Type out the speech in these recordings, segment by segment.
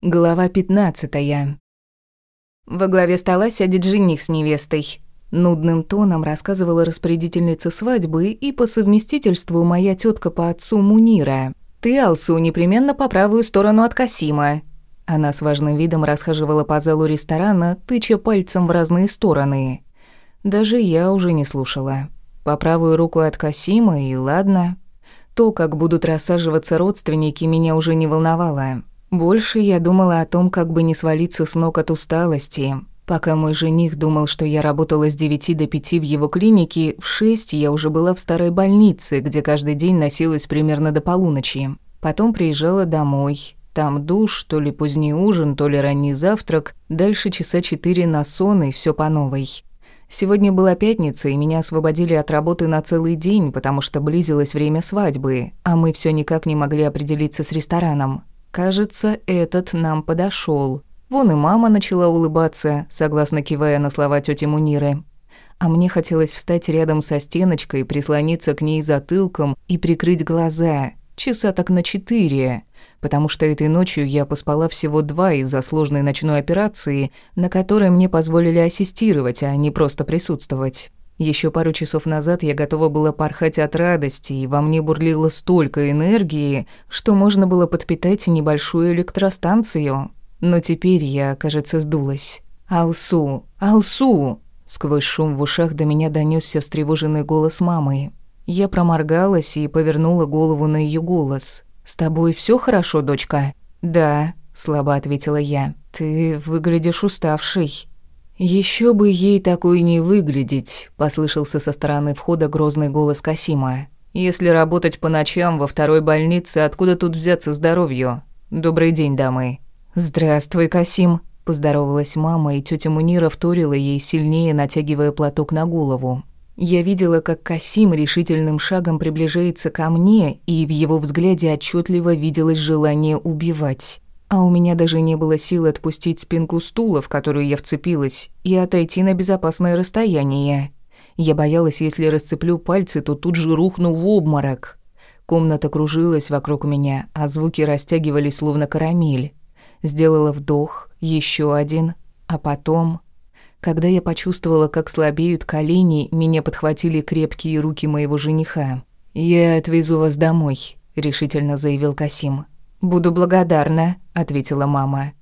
Глава 15. Во главе стола сядет жених с невестой. Нудным тоном рассказывала распорядительница свадьбы и по совместительству моя тетка по отцу Мунира. «Ты, Алсу, непременно по правую сторону от Касима». Она с важным видом расхаживала по залу ресторана, тыча пальцем в разные стороны. Даже я уже не слушала. По правую руку от Касима и ладно. То, как будут рассаживаться родственники, меня уже не волновало. Больше я думала о том, как бы не свалиться с ног от усталости. Пока мой жених думал, что я работала с 9 до 5 в его клинике, в 6 я уже была в старой больнице, где каждый день носилась примерно до полуночи. Потом приезжала домой. Там душ, то ли поздний ужин, то ли ранний завтрак, дальше часа четыре на сон и все по новой. Сегодня была пятница, и меня освободили от работы на целый день, потому что близилось время свадьбы, а мы все никак не могли определиться с рестораном. Кажется, этот нам подошел. Вон и мама начала улыбаться, согласно кивая на слова тети Муниры. А мне хотелось встать рядом со стеночкой, прислониться к ней затылком и прикрыть глаза. Часа так на четыре. Потому что этой ночью я поспала всего два из-за сложной ночной операции, на которой мне позволили ассистировать, а не просто присутствовать. Еще пару часов назад я готова была порхать от радости, и во мне бурлило столько энергии, что можно было подпитать небольшую электростанцию. Но теперь я, кажется, сдулась. «Алсу! Алсу!» Сквозь шум в ушах до меня донесся встревоженный голос мамы. Я проморгалась и повернула голову на ее голос. «С тобой все хорошо, дочка?» «Да», — слабо ответила я. «Ты выглядишь уставшей». Еще бы ей такой не выглядеть», — послышался со стороны входа грозный голос Касима. «Если работать по ночам во второй больнице, откуда тут взяться здоровью? Добрый день, дамы». «Здравствуй, Касим», — поздоровалась мама, и тетя Мунира вторила ей, сильнее натягивая платок на голову. Я видела, как Касим решительным шагом приближается ко мне, и в его взгляде отчетливо виделось желание убивать. А у меня даже не было сил отпустить спинку стула, в которую я вцепилась, и отойти на безопасное расстояние. Я боялась, если расцеплю пальцы, то тут же рухну в обморок. Комната кружилась вокруг меня, а звуки растягивались словно карамель. Сделала вдох, еще один, а потом... Когда я почувствовала, как слабеют колени, меня подхватили крепкие руки моего жениха. «Я отвезу вас домой», — решительно заявил Касим. «Буду благодарна», — ответила мама.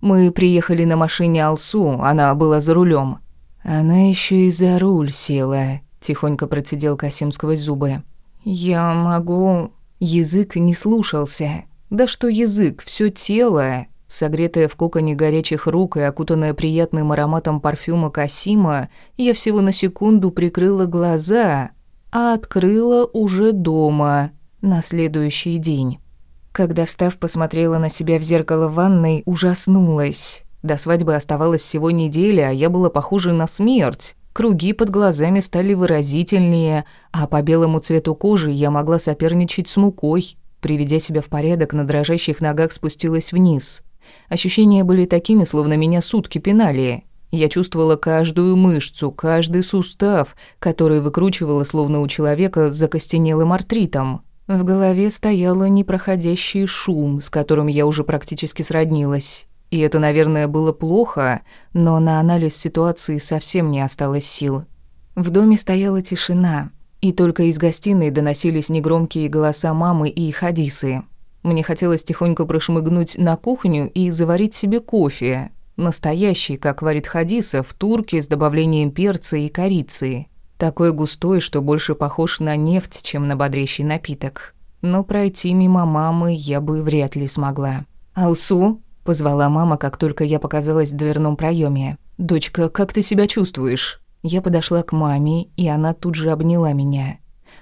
«Мы приехали на машине Алсу, она была за рулем. «Она еще и за руль села», — тихонько процедил Касим сквозь зубы. «Я могу...» Язык не слушался. Да что язык, все тело, согретое в коконе горячих рук и окутанное приятным ароматом парфюма Касима, я всего на секунду прикрыла глаза, а открыла уже дома на следующий день. Когда, встав, посмотрела на себя в зеркало ванной, ужаснулась. До свадьбы оставалось всего неделя, а я была похожа на смерть. Круги под глазами стали выразительнее, а по белому цвету кожи я могла соперничать с мукой. Приведя себя в порядок, на дрожащих ногах спустилась вниз. Ощущения были такими, словно меня сутки пинали. Я чувствовала каждую мышцу, каждый сустав, который выкручивала, словно у человека закостенелым артритом. В голове стоял непроходящий шум, с которым я уже практически сроднилась. И это, наверное, было плохо, но на анализ ситуации совсем не осталось сил. В доме стояла тишина, и только из гостиной доносились негромкие голоса мамы и Хадисы. Мне хотелось тихонько прошмыгнуть на кухню и заварить себе кофе. Настоящий, как варит Хадиса, в турке с добавлением перца и корицы. Такой густой, что больше похож на нефть, чем на бодрящий напиток. Но пройти мимо мамы я бы вряд ли смогла. «Алсу?» – позвала мама, как только я показалась в дверном проеме. «Дочка, как ты себя чувствуешь?» Я подошла к маме, и она тут же обняла меня.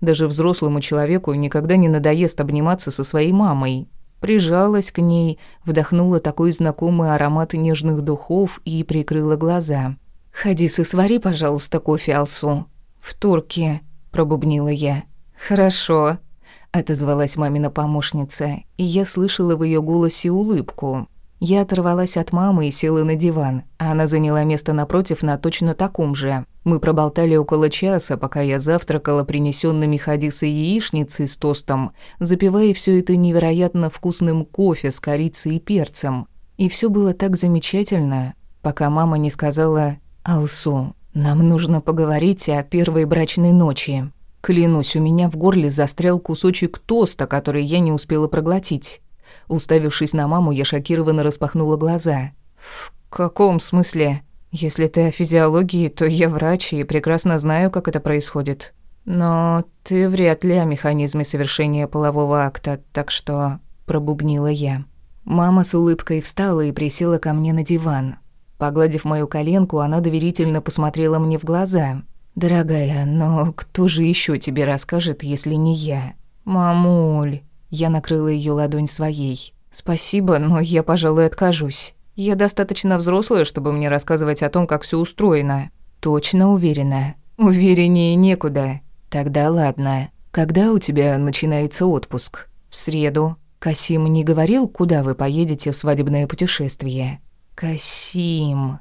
Даже взрослому человеку никогда не надоест обниматься со своей мамой. Прижалась к ней, вдохнула такой знакомый аромат нежных духов и прикрыла глаза. «Хадис, и свари, пожалуйста, кофе Алсу», «В турке», — пробубнила я. «Хорошо», — отозвалась мамина помощница, и я слышала в ее голосе улыбку. Я оторвалась от мамы и села на диван, а она заняла место напротив на точно таком же. Мы проболтали около часа, пока я завтракала принесенными хадисой яичницей с тостом, запивая все это невероятно вкусным кофе с корицей и перцем. И все было так замечательно, пока мама не сказала «Алсу, нам нужно поговорить о первой брачной ночи». Клянусь, у меня в горле застрял кусочек тоста, который я не успела проглотить. Уставившись на маму, я шокированно распахнула глаза. «В каком смысле? Если ты о физиологии, то я врач и прекрасно знаю, как это происходит. Но ты вряд ли о механизме совершения полового акта, так что...» Пробубнила я. Мама с улыбкой встала и присела ко мне на диван. Погладив мою коленку, она доверительно посмотрела мне в глаза. «Дорогая, но кто же еще тебе расскажет, если не я?» «Мамуль...» Я накрыла ее ладонь своей. «Спасибо, но я, пожалуй, откажусь. Я достаточно взрослая, чтобы мне рассказывать о том, как все устроено». «Точно уверена?» «Увереннее некуда». «Тогда ладно. Когда у тебя начинается отпуск?» «В среду». «Касим не говорил, куда вы поедете в свадебное путешествие?» «Касим...»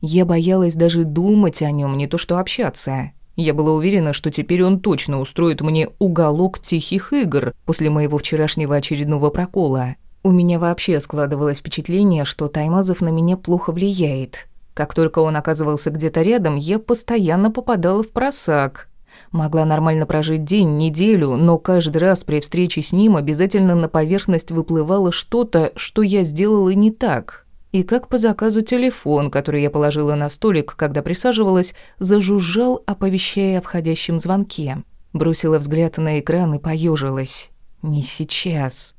Я боялась даже думать о нем, не то что общаться. Я была уверена, что теперь он точно устроит мне уголок тихих игр после моего вчерашнего очередного прокола. У меня вообще складывалось впечатление, что Таймазов на меня плохо влияет. Как только он оказывался где-то рядом, я постоянно попадала в просак. Могла нормально прожить день, неделю, но каждый раз при встрече с ним обязательно на поверхность выплывало что-то, что я сделала не так. И как по заказу телефон, который я положила на столик, когда присаживалась, зажужжал, оповещая о входящем звонке. Бросила взгляд на экран и поежилась. «Не сейчас».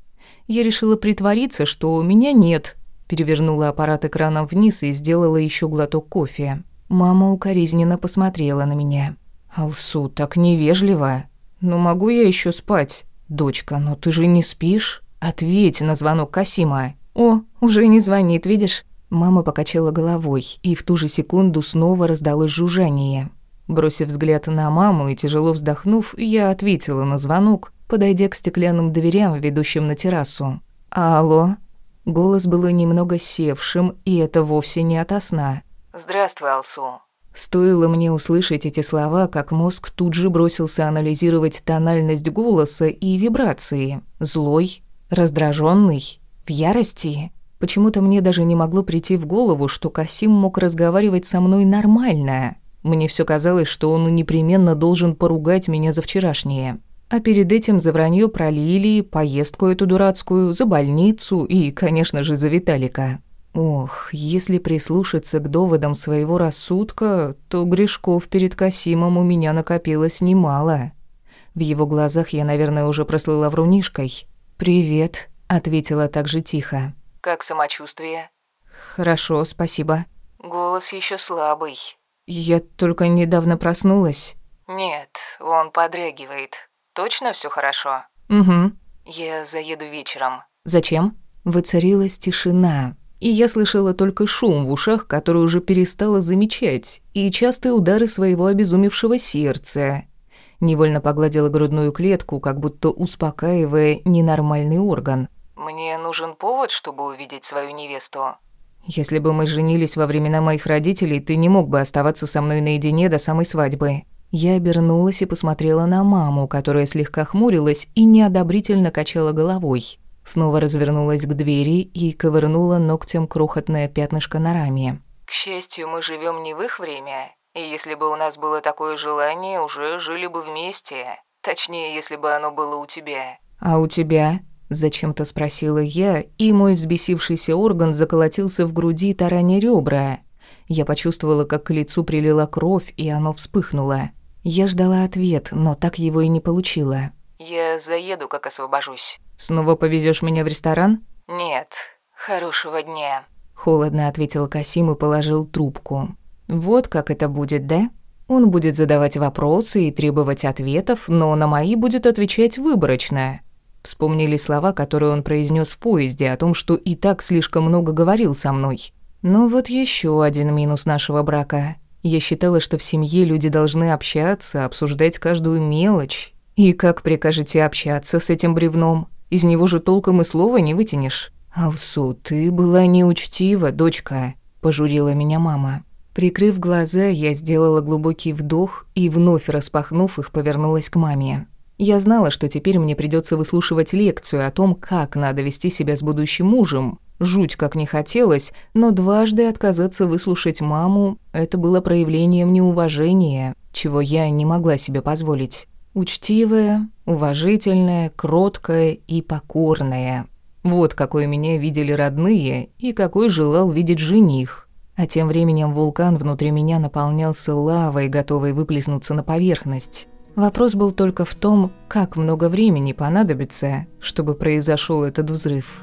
Я решила притвориться, что у меня нет. Перевернула аппарат экраном вниз и сделала еще глоток кофе. Мама укоризненно посмотрела на меня. «Алсу, так невежливо. Ну могу я еще спать?» «Дочка, но ты же не спишь? Ответь на звонок Касима». «О, уже не звонит, видишь?» Мама покачала головой, и в ту же секунду снова раздалось жужжание. Бросив взгляд на маму и тяжело вздохнув, я ответила на звонок, подойдя к стеклянным дверям, ведущим на террасу. «Алло?» Голос был немного севшим, и это вовсе не ото сна. «Здравствуй, Алсу». Стоило мне услышать эти слова, как мозг тут же бросился анализировать тональность голоса и вибрации. Злой, раздраженный, в ярости. Почему-то мне даже не могло прийти в голову, что Касим мог разговаривать со мной нормально. Мне все казалось, что он непременно должен поругать меня за вчерашнее. А перед этим за вранье про Лили, поездку эту дурацкую, за больницу и, конечно же, за Виталика. Ох, если прислушаться к доводам своего рассудка, то грешков перед Касимом у меня накопилось немало. В его глазах я, наверное, уже прослыла врунишкой. «Привет», ответила также тихо. Как самочувствие? Хорошо, спасибо. Голос еще слабый. Я только недавно проснулась. Нет, он подрягивает. Точно все хорошо? Угу. Я заеду вечером. Зачем? Воцарилась тишина, и я слышала только шум в ушах, который уже перестала замечать, и частые удары своего обезумевшего сердца. Невольно погладила грудную клетку, как будто успокаивая ненормальный орган. Мне нужен повод, чтобы увидеть свою невесту. Если бы мы женились во времена моих родителей, ты не мог бы оставаться со мной наедине до самой свадьбы. Я обернулась и посмотрела на маму, которая слегка хмурилась и неодобрительно качала головой. Снова развернулась к двери и ковырнула ногтем крохотное пятнышко на раме. К счастью, мы живем не в их время, и если бы у нас было такое желание, уже жили бы вместе. Точнее, если бы оно было у тебя. А у тебя? Зачем-то спросила я, и мой взбесившийся орган заколотился в груди тараня ребра. Я почувствовала, как к лицу прилила кровь, и оно вспыхнуло. Я ждала ответ, но так его и не получила. «Я заеду, как освобожусь». «Снова повезешь меня в ресторан?» «Нет. Хорошего дня». Холодно ответил Касим и положил трубку. «Вот как это будет, да?» Он будет задавать вопросы и требовать ответов, но на мои будет отвечать выборочно. Вспомнили слова, которые он произнес в поезде, о том, что и так слишком много говорил со мной. Ну вот еще один минус нашего брака. Я считала, что в семье люди должны общаться, обсуждать каждую мелочь. И как прикажете общаться с этим бревном? Из него же толком и слова не вытянешь. «Алсу, ты была неучтива, дочка», – пожурила меня мама. Прикрыв глаза, я сделала глубокий вдох и, вновь распахнув их, повернулась к маме. Я знала, что теперь мне придется выслушивать лекцию о том, как надо вести себя с будущим мужем. Жуть как не хотелось, но дважды отказаться выслушать маму – это было проявлением неуважения, чего я не могла себе позволить. Учтивая, уважительная, кроткая и покорная. Вот какой меня видели родные и какой желал видеть жених. А тем временем вулкан внутри меня наполнялся лавой, готовой выплеснуться на поверхность. Вопрос был только в том, как много времени понадобится, чтобы произошел этот взрыв.